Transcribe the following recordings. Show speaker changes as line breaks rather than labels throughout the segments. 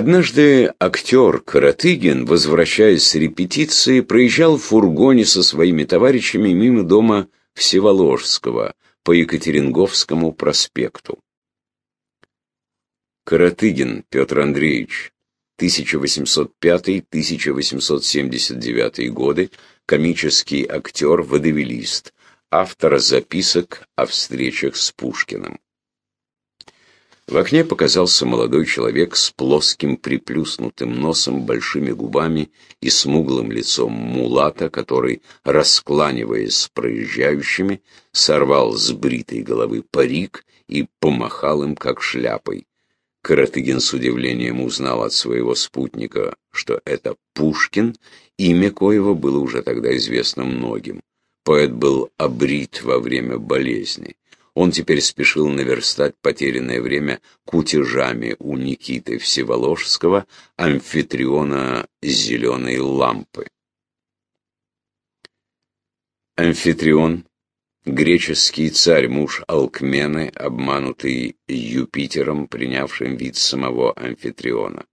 Однажды актер Каратыгин, возвращаясь с репетиции, проезжал в фургоне со своими товарищами мимо дома Всеволожского по Екатеринговскому проспекту. Каратыгин Петр Андреевич, 1805-1879 годы, комический актер, водевилист, автор записок о встречах с Пушкиным. В окне показался молодой человек с плоским приплюснутым носом, большими губами и смуглым лицом мулата, который, раскланиваясь с проезжающими, сорвал с бритой головы парик и помахал им как шляпой. Каратыгин с удивлением узнал от своего спутника, что это Пушкин, имя коего было уже тогда известно многим. Поэт был обрит во время болезни. Он теперь спешил наверстать потерянное время кутежами у Никиты Всеволожского, амфитриона зеленой лампы. Амфитрион, греческий царь, муж Алкмены, обманутый Юпитером, принявшим вид самого амфитриона.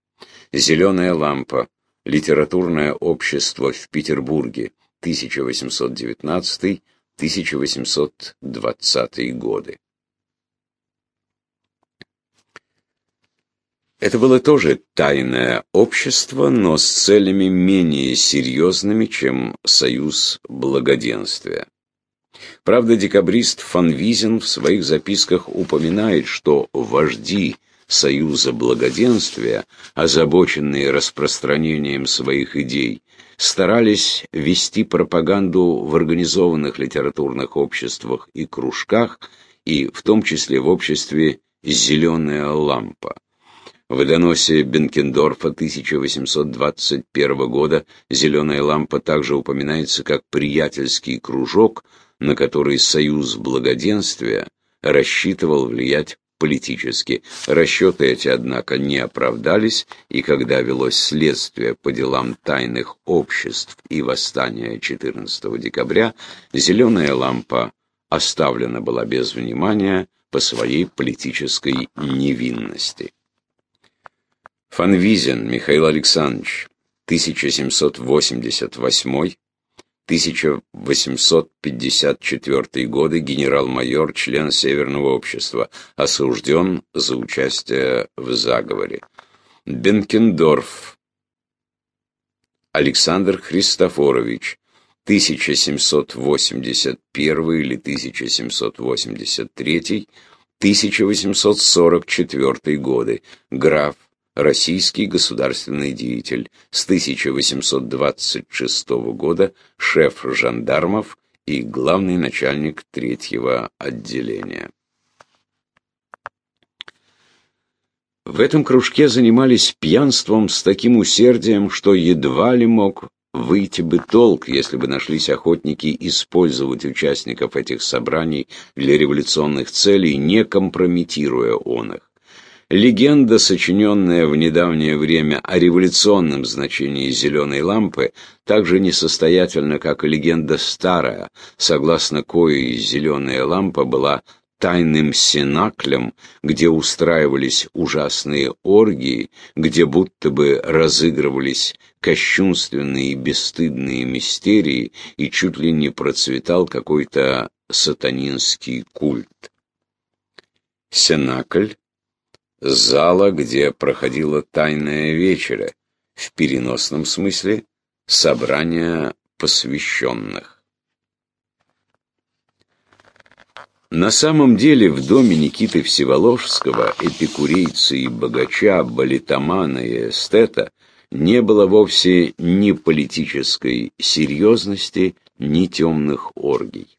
Зеленая лампа, литературное общество в Петербурге, 1819 1820 годы. Это было тоже тайное общество, но с целями менее серьезными, чем союз благоденствия. Правда, декабрист Фанвизин в своих записках упоминает, что вожди Союза Благоденствия, озабоченные распространением своих идей, старались вести пропаганду в организованных литературных обществах и кружках, и в том числе в обществе «Зеленая лампа». В доносе Бенкендорфа 1821 года «Зеленая лампа» также упоминается как приятельский кружок, на который Союз Благоденствия рассчитывал влиять политически. Расчеты эти, однако, не оправдались, и когда велось следствие по делам тайных обществ и восстания 14 декабря, зеленая лампа оставлена была без внимания по своей политической невинности. Фанвизин Михаил Александрович, 1788 1854 годы, генерал-майор, член Северного общества, осужден за участие в заговоре. Бенкендорф. Александр Христофорович, 1781 или 1783, 1844 годы, граф, российский государственный деятель, с 1826 года шеф жандармов и главный начальник третьего отделения. В этом кружке занимались пьянством с таким усердием, что едва ли мог выйти бы толк, если бы нашлись охотники использовать участников этих собраний для революционных целей, не компрометируя он их. Легенда, сочиненная в недавнее время о революционном значении зеленой лампы, также несостоятельна, как и легенда старая, согласно коей зеленая лампа была тайным синаклем, где устраивались ужасные оргии, где будто бы разыгрывались кощунственные и бесстыдные мистерии, и чуть ли не процветал какой-то сатанинский культ. Сенакль зала, где проходила тайная вечеря, в переносном смысле собрание посвященных. На самом деле в доме Никиты Всеволожского, эпикурейца и богача, балетомана и эстета, не было вовсе ни политической серьезности, ни темных оргий.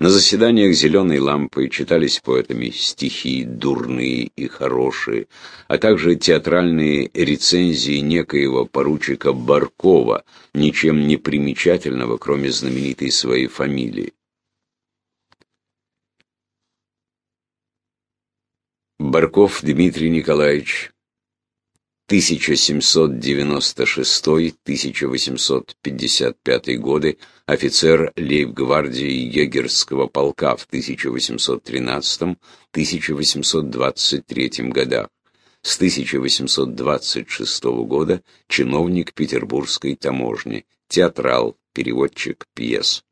На заседаниях «Зеленой лампы» читались поэтами стихи дурные и хорошие, а также театральные рецензии некоего поручика Баркова, ничем не примечательного, кроме знаменитой своей фамилии. Барков Дмитрий Николаевич 1796-1855 годы, офицер лейб-гвардии егерского полка в 1813-1823 годах. с 1826 года чиновник Петербургской таможни, театрал, переводчик пьес.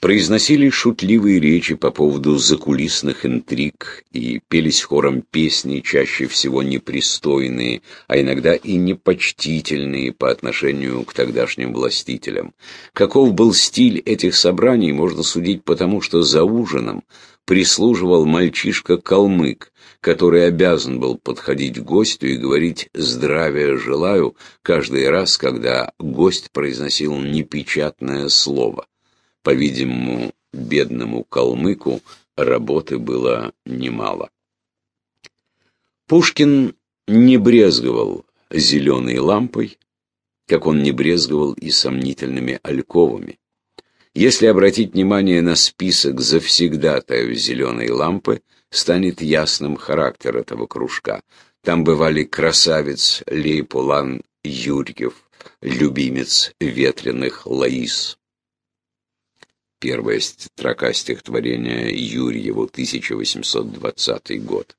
Произносили шутливые речи по поводу закулисных интриг и пелись хором песни, чаще всего непристойные, а иногда и непочтительные по отношению к тогдашним властителям. Каков был стиль этих собраний, можно судить потому, что за ужином прислуживал мальчишка-калмык, который обязан был подходить к гостю и говорить «здравия желаю» каждый раз, когда гость произносил непечатное слово. По-видимому, бедному калмыку работы было немало. Пушкин не брезговал зеленой лампой, как он не брезговал и сомнительными альковами. Если обратить внимание на список завсегдатаев зеленой лампы, станет ясным характер этого кружка. Там бывали красавец Лейпулан Юрьев, любимец ветреных Лаис. Первая строка стихотворения Юрьеву, 1820 год.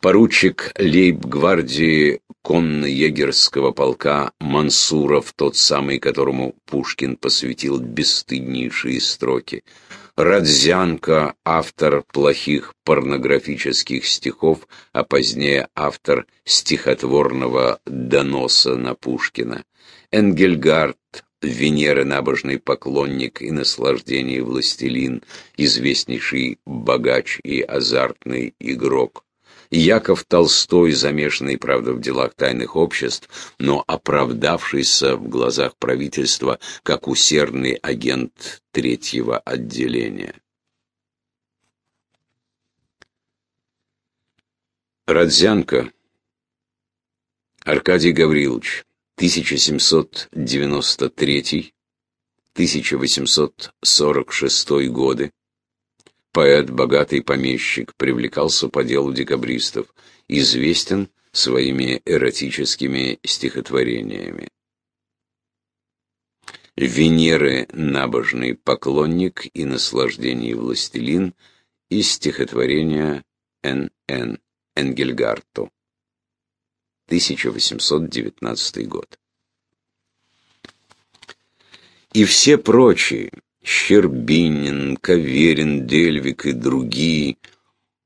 Поручик лейб-гвардии конно-егерского полка Мансуров, тот самый, которому Пушкин посвятил бесстыднейшие строки. Радзянко, автор плохих порнографических стихов, а позднее автор стихотворного доноса на Пушкина. Энгельгард, Венеры набожный поклонник и наслаждение властелин, известнейший богач и азартный игрок. Яков Толстой, замешанный, правда, в делах тайных обществ, но оправдавшийся в глазах правительства как усердный агент третьего отделения. Родзянко Аркадий Гаврилович 1793-1846 годы. Поэт, богатый помещик, привлекался по делу декабристов, известен своими эротическими стихотворениями. Венеры набожный поклонник и наслаждений властелин из стихотворения Н.Н. Энгельгарту. 1819 год. И все прочие, Щербинин, Каверин, Дельвик и другие,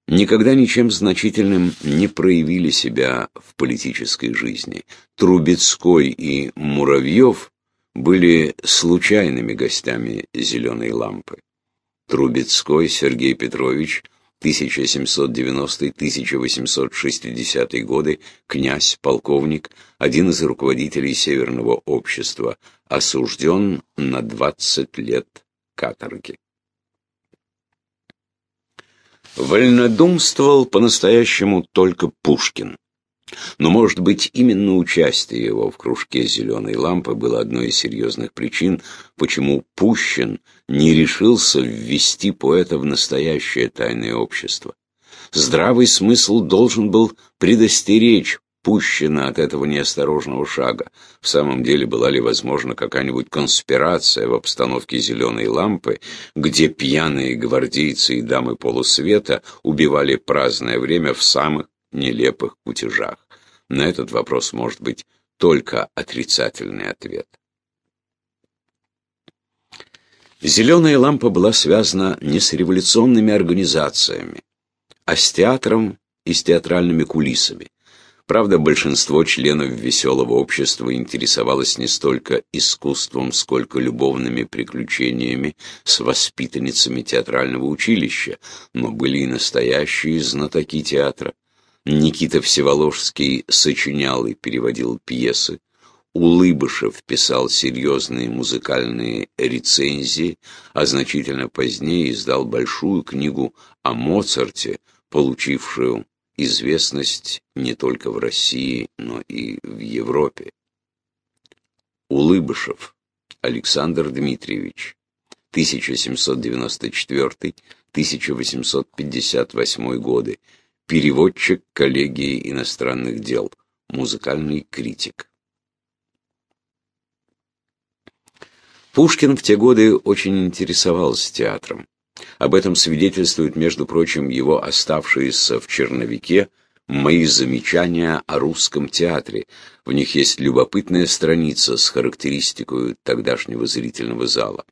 никогда ничем значительным не проявили себя в политической жизни. Трубецкой и Муравьев были случайными гостями «Зеленой лампы». Трубецкой Сергей Петрович 1790-1860 годы, князь, полковник, один из руководителей Северного общества, осужден на 20 лет каторги. Вольнодумствовал по-настоящему только Пушкин. Но, может быть, именно участие его в кружке «Зеленой лампы» было одной из серьезных причин, почему Пущин не решился ввести поэта в настоящее тайное общество. Здравый смысл должен был предостеречь Пущина от этого неосторожного шага. В самом деле, была ли возможна какая-нибудь конспирация в обстановке «Зеленой лампы», где пьяные гвардейцы и дамы полусвета убивали праздное время в самых нелепых кутежах? На этот вопрос может быть только отрицательный ответ. Зеленая лампа была связана не с революционными организациями, а с театром и с театральными кулисами. Правда, большинство членов веселого общества интересовалось не столько искусством, сколько любовными приключениями с воспитанницами театрального училища, но были и настоящие знатоки театра. Никита Всеволожский сочинял и переводил пьесы. Улыбышев писал серьезные музыкальные рецензии, а значительно позднее издал большую книгу о Моцарте, получившую известность не только в России, но и в Европе. Улыбышев Александр Дмитриевич, 1794-1858 годы, переводчик коллегии иностранных дел, музыкальный критик. Пушкин в те годы очень интересовался театром. Об этом свидетельствуют, между прочим, его оставшиеся в черновике мои замечания о русском театре. В них есть любопытная страница с характеристикой тогдашнего зрительного зала.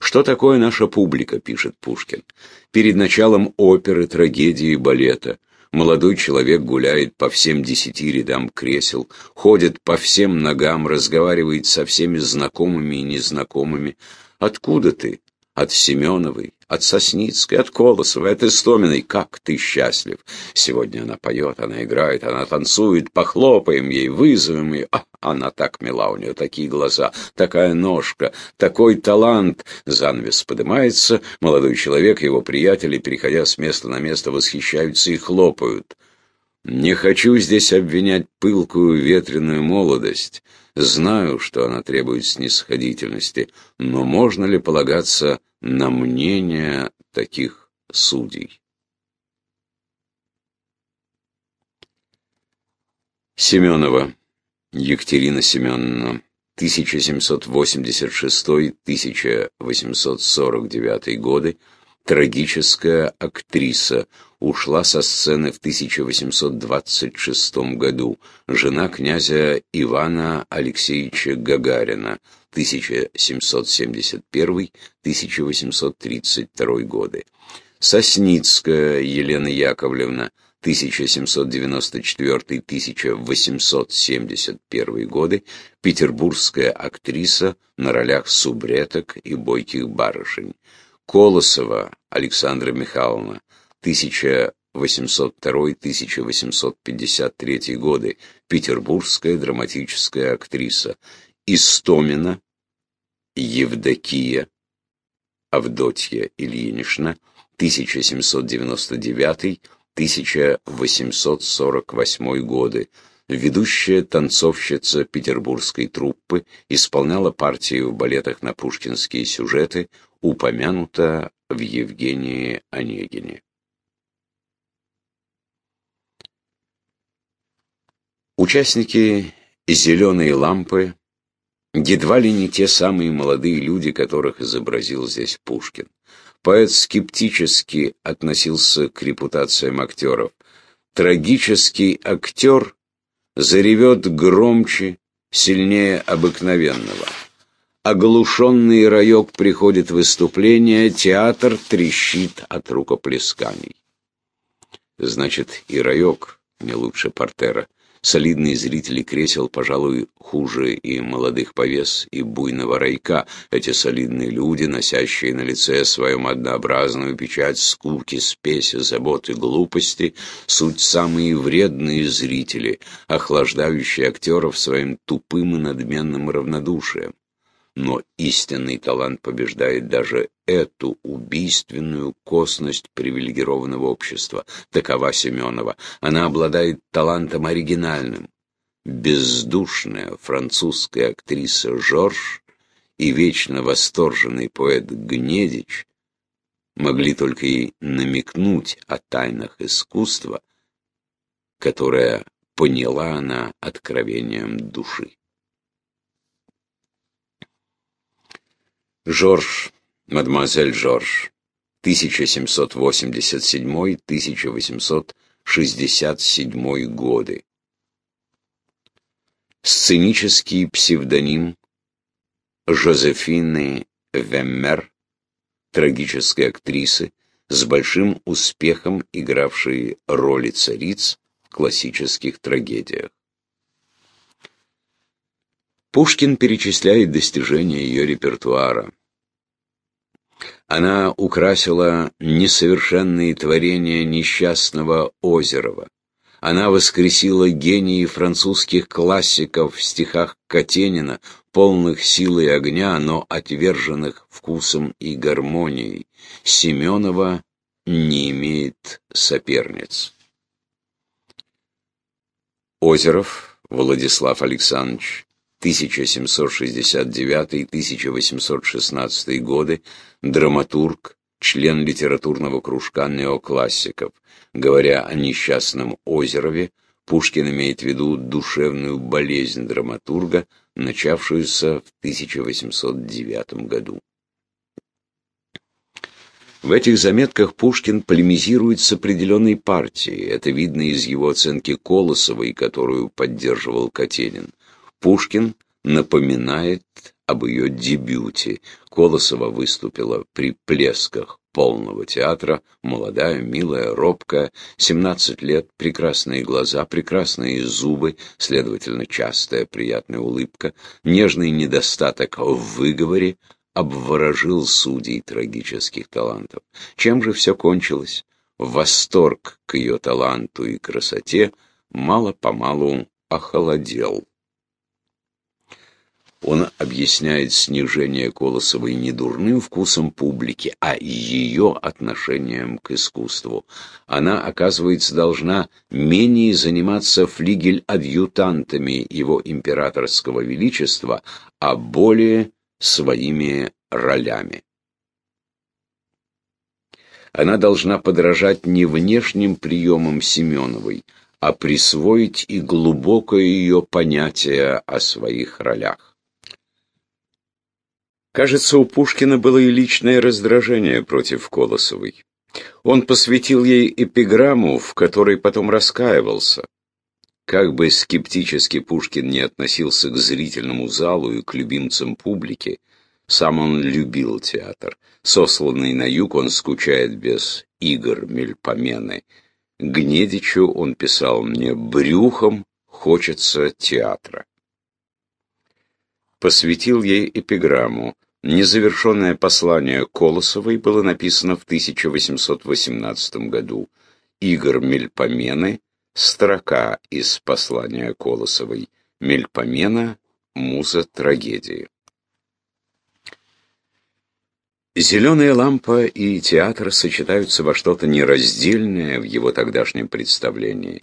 «Что такое наша публика?» – пишет Пушкин. «Перед началом оперы, трагедии, балета молодой человек гуляет по всем десяти рядам кресел, ходит по всем ногам, разговаривает со всеми знакомыми и незнакомыми. Откуда ты? От Семеновой, от Сосницкой, от Колосовой, от Истоминой. Как ты счастлив! Сегодня она поет, она играет, она танцует, похлопаем ей, вызовем ее. А, она так мила, у нее такие глаза, такая ножка, такой талант. Занавес поднимается, молодой человек, его приятели, переходя с места на место, восхищаются и хлопают. Не хочу здесь обвинять пылкую ветреную молодость. Знаю, что она требует снисходительности, но можно ли полагаться на мнение таких судей. Семенова Екатерина Семеновна 1786-1849 годы, трагическая актриса, ушла со сцены в 1826 году, жена князя Ивана Алексеевича Гагарина, 1771-1832 годы. Сосницкая Елена Яковлевна, 1794-1871 годы, петербургская актриса на ролях субреток и бойких барышень. Колосова Александра Михайловна, 1802-1853 годы, петербургская драматическая актриса. Истомина, Евдокия, Авдотья Ильинична, 1799-1848 годы, ведущая танцовщица петербургской труппы, исполняла партии в балетах на пушкинские сюжеты, упомянута в Евгении Онегине. Участники «Зеленой лампы» едва ли не те самые молодые люди, которых изобразил здесь Пушкин. Поэт скептически относился к репутациям актеров. Трагический актер заревет громче, сильнее обыкновенного. Оглушенный раек приходит в выступление, театр трещит от рукоплесканий. Значит, и раек не лучше портера. Солидные зрители кресел, пожалуй, хуже и молодых повес, и буйного райка. Эти солидные люди, носящие на лице своем однообразную печать скуки, спеси, заботы, глупости, суть самые вредные зрители, охлаждающие актеров своим тупым и надменным равнодушием. Но истинный талант побеждает даже эту убийственную косность привилегированного общества. Такова Семенова. Она обладает талантом оригинальным. Бездушная французская актриса Жорж и вечно восторженный поэт Гнедич могли только и намекнуть о тайнах искусства, которое поняла она откровением души. Жорж, мадемуазель Жорж, 1787-1867 годы. Сценический псевдоним Жозефины Веммер, трагической актрисы, с большим успехом игравшей роли цариц в классических трагедиях. Пушкин перечисляет достижения ее репертуара. Она украсила несовершенные творения несчастного Озерова. Она воскресила гении французских классиков в стихах Катенина, полных силы и огня, но отверженных вкусом и гармонией. Семенова не имеет соперниц. Озеров Владислав Александрович 1769-1816 годы, драматург, член литературного кружка неоклассиков. Говоря о несчастном Озерове, Пушкин имеет в виду душевную болезнь драматурга, начавшуюся в 1809 году. В этих заметках Пушкин полемизирует с определенной партией. Это видно из его оценки Колосовой, которую поддерживал Катенин. Пушкин напоминает об ее дебюте. Колосова выступила при плесках полного театра, молодая, милая, робкая, 17 лет, прекрасные глаза, прекрасные зубы, следовательно, частая приятная улыбка, нежный недостаток в выговоре, обворожил судей трагических талантов. Чем же все кончилось? Восторг к ее таланту и красоте мало-помалу охолодел. Он объясняет снижение Колосовой не дурным вкусом публики, а ее отношением к искусству. Она, оказывается, должна менее заниматься флигель-адъютантами его императорского величества, а более своими ролями. Она должна подражать не внешним приемам Семеновой, а присвоить и глубокое ее понятие о своих ролях. Кажется, у Пушкина было и личное раздражение против Колосовой. Он посвятил ей эпиграмму, в которой потом раскаивался. Как бы скептически Пушкин не относился к зрительному залу и к любимцам публики, сам он любил театр. Сосланный на юг, он скучает без игр Мельпомены. Гнедичу он писал мне «брюхом хочется театра». Посвятил ей эпиграмму. Незавершенное послание Колосовой было написано в 1818 году. Игорь Мельпомены Строка из послания Колосовой. Мельпомена, муза трагедии. Зеленая лампа и театр сочетаются во что-то нераздельное в его тогдашнем представлении.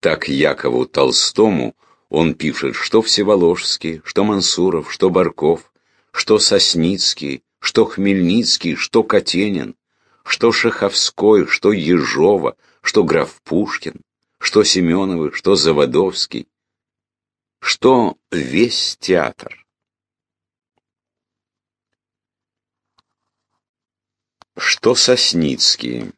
Так Якову Толстому он пишет, что Всеволожский, что Мансуров, что Барков, что Сосницкий, что Хмельницкий, что Катенин, что Шаховской, что Ежова, что граф Пушкин, что Семеновы, что Заводовский, что весь театр. Что Сосницкий.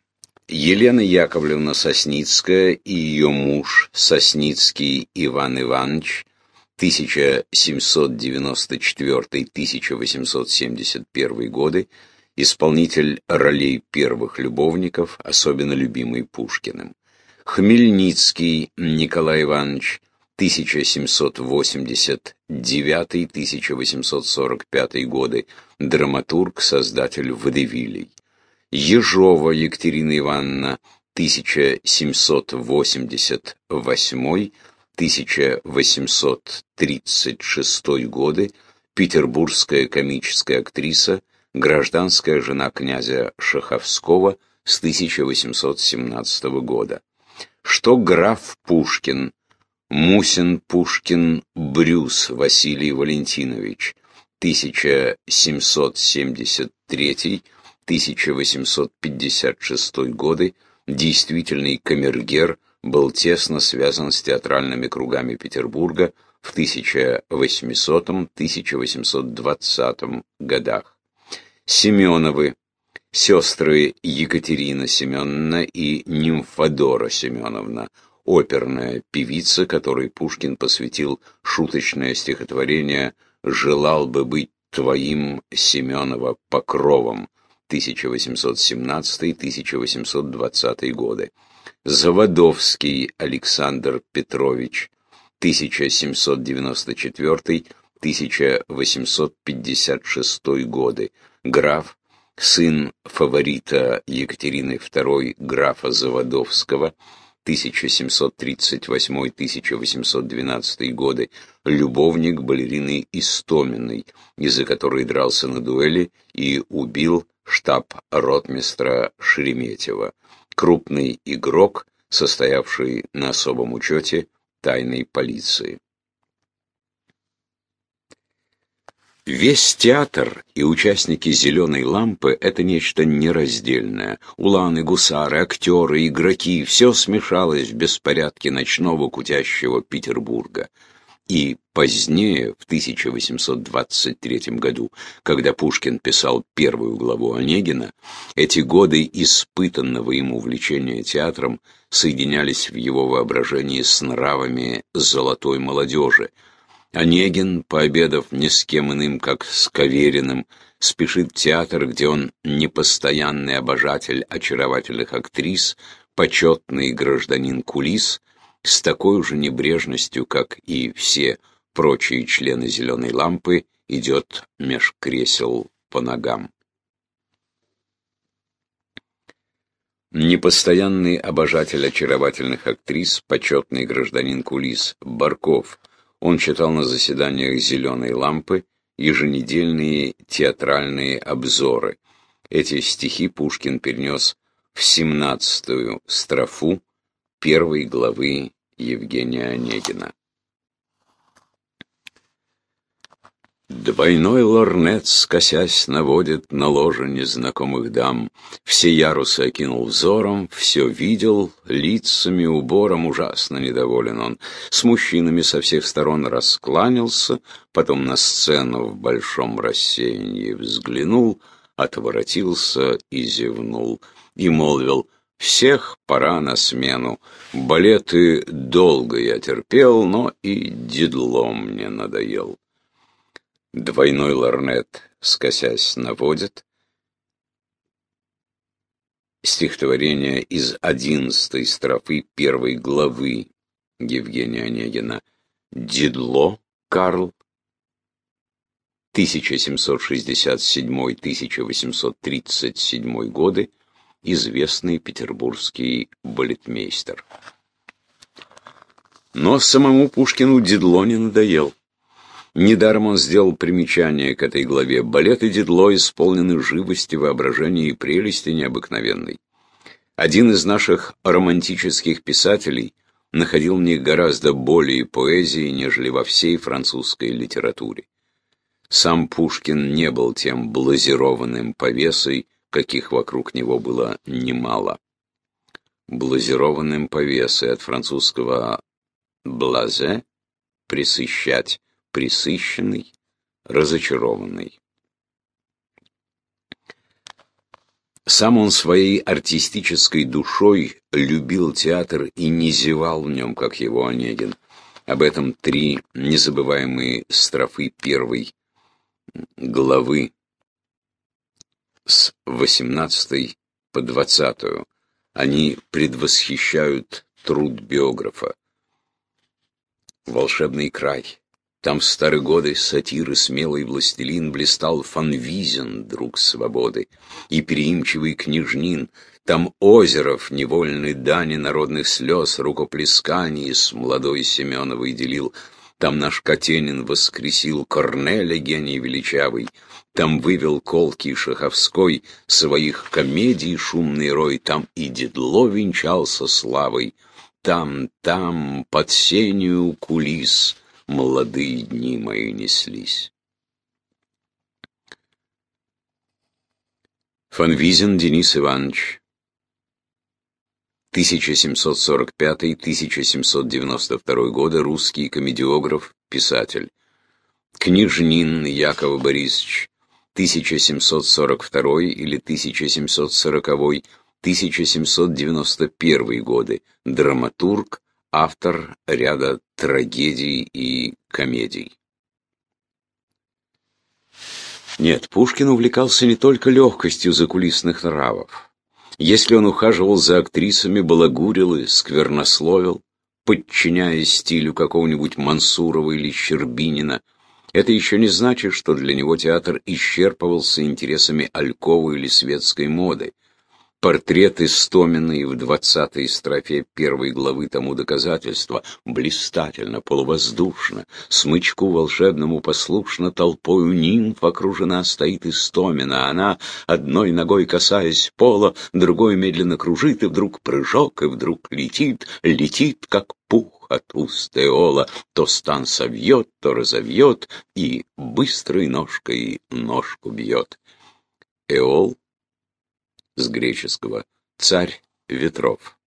Елена Яковлевна Сосницкая и ее муж Сосницкий Иван Иванович 1794-1871 годы, исполнитель ролей первых любовников, особенно любимый Пушкиным. Хмельницкий Николай Иванович 1789-1845 годы, драматург, создатель водевилей. Ежова Екатерина Ивановна 1788-1836 годы, петербургская комическая актриса, гражданская жена князя Шаховского с 1817 года. Что граф Пушкин, Мусин Пушкин Брюс Василий Валентинович, 1773-1856 годы, действительный камергер, был тесно связан с театральными кругами Петербурга в 1800-1820 годах. Семеновы сестры Екатерина Семеновна и Нимфодора Семеновна, оперная певица, которой Пушкин посвятил шуточное стихотворение «Желал бы быть твоим, Семенова, покровом» 1817-1820 годы. Заводовский Александр Петрович 1794-1856 годы. Граф сын фаворита Екатерины II графа Заводовского, 1738-1812 годы, любовник балерины Истоминой, из-за которой дрался на дуэли и убил штаб-ротмистра Шереметьева, крупный игрок, состоявший на особом учете тайной полиции. Весь театр и участники «Зеленой лампы» — это нечто нераздельное. Уланы, гусары, актеры, игроки — все смешалось в беспорядке ночного кутящего Петербурга. И позднее, в 1823 году, когда Пушкин писал первую главу Онегина, эти годы испытанного ему увлечения театром соединялись в его воображении с нравами золотой молодежи. Онегин, пообедав ни с кем иным, как с Кавериным, спешит в театр, где он непостоянный обожатель очаровательных актрис, почетный гражданин кулис, с такой же небрежностью, как и все прочие члены «Зеленой лампы», идет меж кресел по ногам. Непостоянный обожатель очаровательных актрис, почетный гражданин кулис Барков. Он читал на заседаниях «Зеленой лампы» еженедельные театральные обзоры. Эти стихи Пушкин перенес в семнадцатую строфу первой главы Евгения Онегина. Двойной лорнет, скосясь, наводит на ложе незнакомых дам. Все ярусы окинул взором, все видел, лицами, убором ужасно недоволен он. С мужчинами со всех сторон раскланялся, потом на сцену в большом рассеянии взглянул, отворотился и зевнул, и молвил — всех пора на смену. Балеты долго я терпел, но и дедло мне надоел. Двойной лорнет, скосясь, наводит. Стихотворение из одиннадцатой строфы первой главы Евгения Онегина. Дедло Карл 1767-1837 годы, известный петербургский балетмейстер. Но самому Пушкину Дедло не надоел. Недаром он сделал примечание к этой главе. Балет и Дедло исполнены живости, воображения и прелести необыкновенной. Один из наших романтических писателей находил в них гораздо более поэзии, нежели во всей французской литературе. Сам Пушкин не был тем блазированным повесой, каких вокруг него было немало. Блазированным повесой от французского «блазе» — присыщать, присыщенный, разочарованный. Сам он своей артистической душой любил театр и не зевал в нем, как его Онегин. Об этом три незабываемые строфы первой главы с 18 по 20. Они предвосхищают труд биографа. Волшебный край. Там в старые годы сатиры смелый властелин Блистал Фанвизин, друг свободы, И переимчивый княжнин. Там озеров невольный дани народных слез Рукоплесканий с молодой Семеновой делил. Там наш Катенин воскресил Корнеля гений величавый, Там вывел колкий Шаховской Своих комедий шумный рой, Там и Дедло венчался славой, Там, там, под сенью кулис — молодые дни мои неслись. Фанвизин Денис Иванович 1745-1792 годы, русский комедиограф, писатель. Княжнин Яков Борисович 1742 или 1740 1791 годы, драматург, автор ряда трагедий и комедий. Нет, Пушкин увлекался не только легкостью закулисных нравов. Если он ухаживал за актрисами, балагурил и сквернословил, подчиняясь стилю какого-нибудь Мансурова или Щербинина, это еще не значит, что для него театр исчерпывался интересами альковой или светской моды. Портрет Истоминой в двадцатой строфе первой главы тому доказательства. Блистательно, полувоздушно, смычку волшебному послушно, толпою нимф окружена стоит Истомина. Она, одной ногой касаясь пола, другой медленно кружит, и вдруг прыжок, и вдруг летит, летит, как пух от уст Эола, то стан совьет, то разовьет, и быстрой ножкой ножку бьет. Эол с греческого «царь ветров».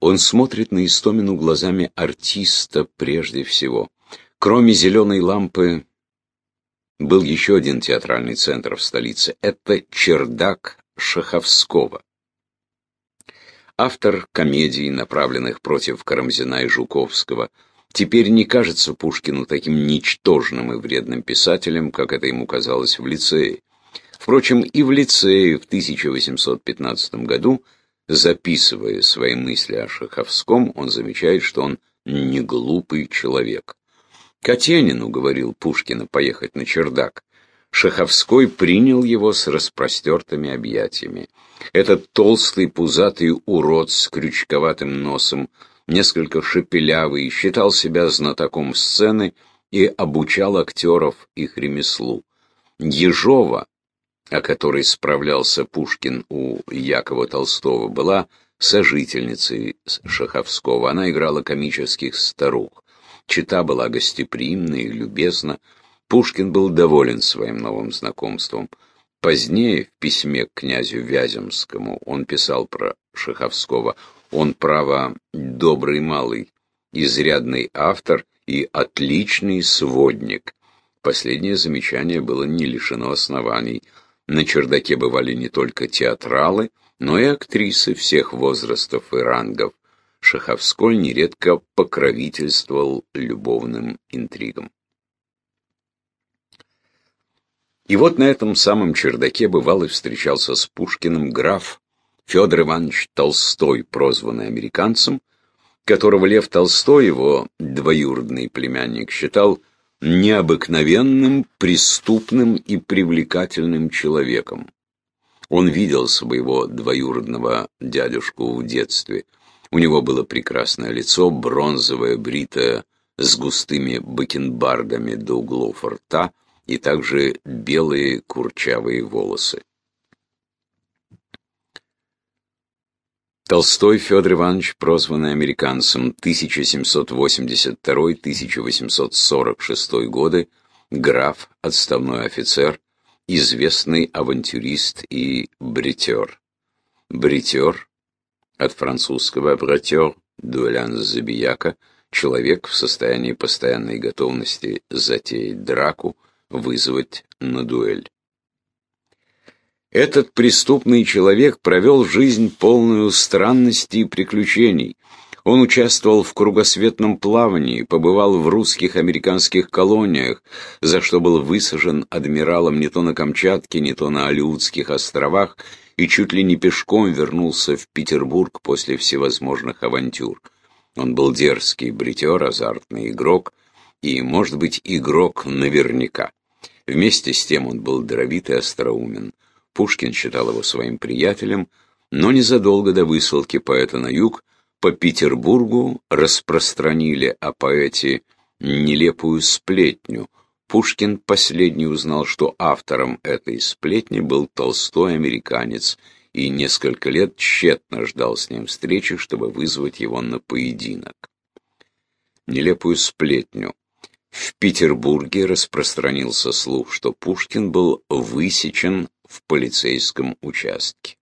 Он смотрит на Истомину глазами артиста прежде всего. Кроме зеленой лампы был еще один театральный центр в столице. Это чердак Шаховского. Автор комедий, направленных против Карамзина и Жуковского, теперь не кажется Пушкину таким ничтожным и вредным писателем, как это ему казалось в лицее. Впрочем, и в лицее в 1815 году Записывая свои мысли о Шаховском, он замечает, что он не глупый человек. Катенину, говорил Пушкина, поехать на чердак. Шаховской принял его с распростертыми объятиями. Этот толстый пузатый урод с крючковатым носом, несколько шепелявый, считал себя знатоком сцены и обучал актеров их ремеслу. Ежова, о которой справлялся Пушкин у Якова Толстого, была сожительницей Шаховского. Она играла комических старух. Чита была гостеприимна и любезна. Пушкин был доволен своим новым знакомством. Позднее, в письме к князю Вяземскому, он писал про Шаховского. Он, право, добрый малый, изрядный автор и отличный сводник. Последнее замечание было не лишено оснований – на чердаке бывали не только театралы, но и актрисы всех возрастов и рангов. Шаховской нередко покровительствовал любовным интригам. И вот на этом самом чердаке бывал и встречался с Пушкиным граф Федор Иванович Толстой, прозванный американцем, которого Лев Толстой, его двоюродный племянник, считал необыкновенным, преступным и привлекательным человеком. Он видел своего двоюродного дядюшку в детстве. У него было прекрасное лицо, бронзовое, бритое, с густыми бакенбардами до углов рта и также белые курчавые волосы. Толстой Федор Иванович, прозванный американцем 1782-1846 годы, граф, отставной офицер, известный авантюрист и бритер. Бритер, от французского братер, дуэлян забияка, человек в состоянии постоянной готовности затеять драку, вызвать на дуэль. Этот преступный человек провел жизнь полную странностей и приключений. Он участвовал в кругосветном плавании, побывал в русских американских колониях, за что был высажен адмиралом не то на Камчатке, не то на Алиутских островах, и чуть ли не пешком вернулся в Петербург после всевозможных авантюр. Он был дерзкий бритер, азартный игрок, и, может быть, игрок наверняка. Вместе с тем он был даровит и остроумен. Пушкин считал его своим приятелем, но незадолго до высылки поэта на юг по Петербургу распространили о поэте нелепую сплетню. Пушкин последний узнал, что автором этой сплетни был толстой американец, и несколько лет тщетно ждал с ним встречи, чтобы вызвать его на поединок. Нелепую сплетню. В Петербурге распространился слух, что Пушкин был высечен в полицейском участке.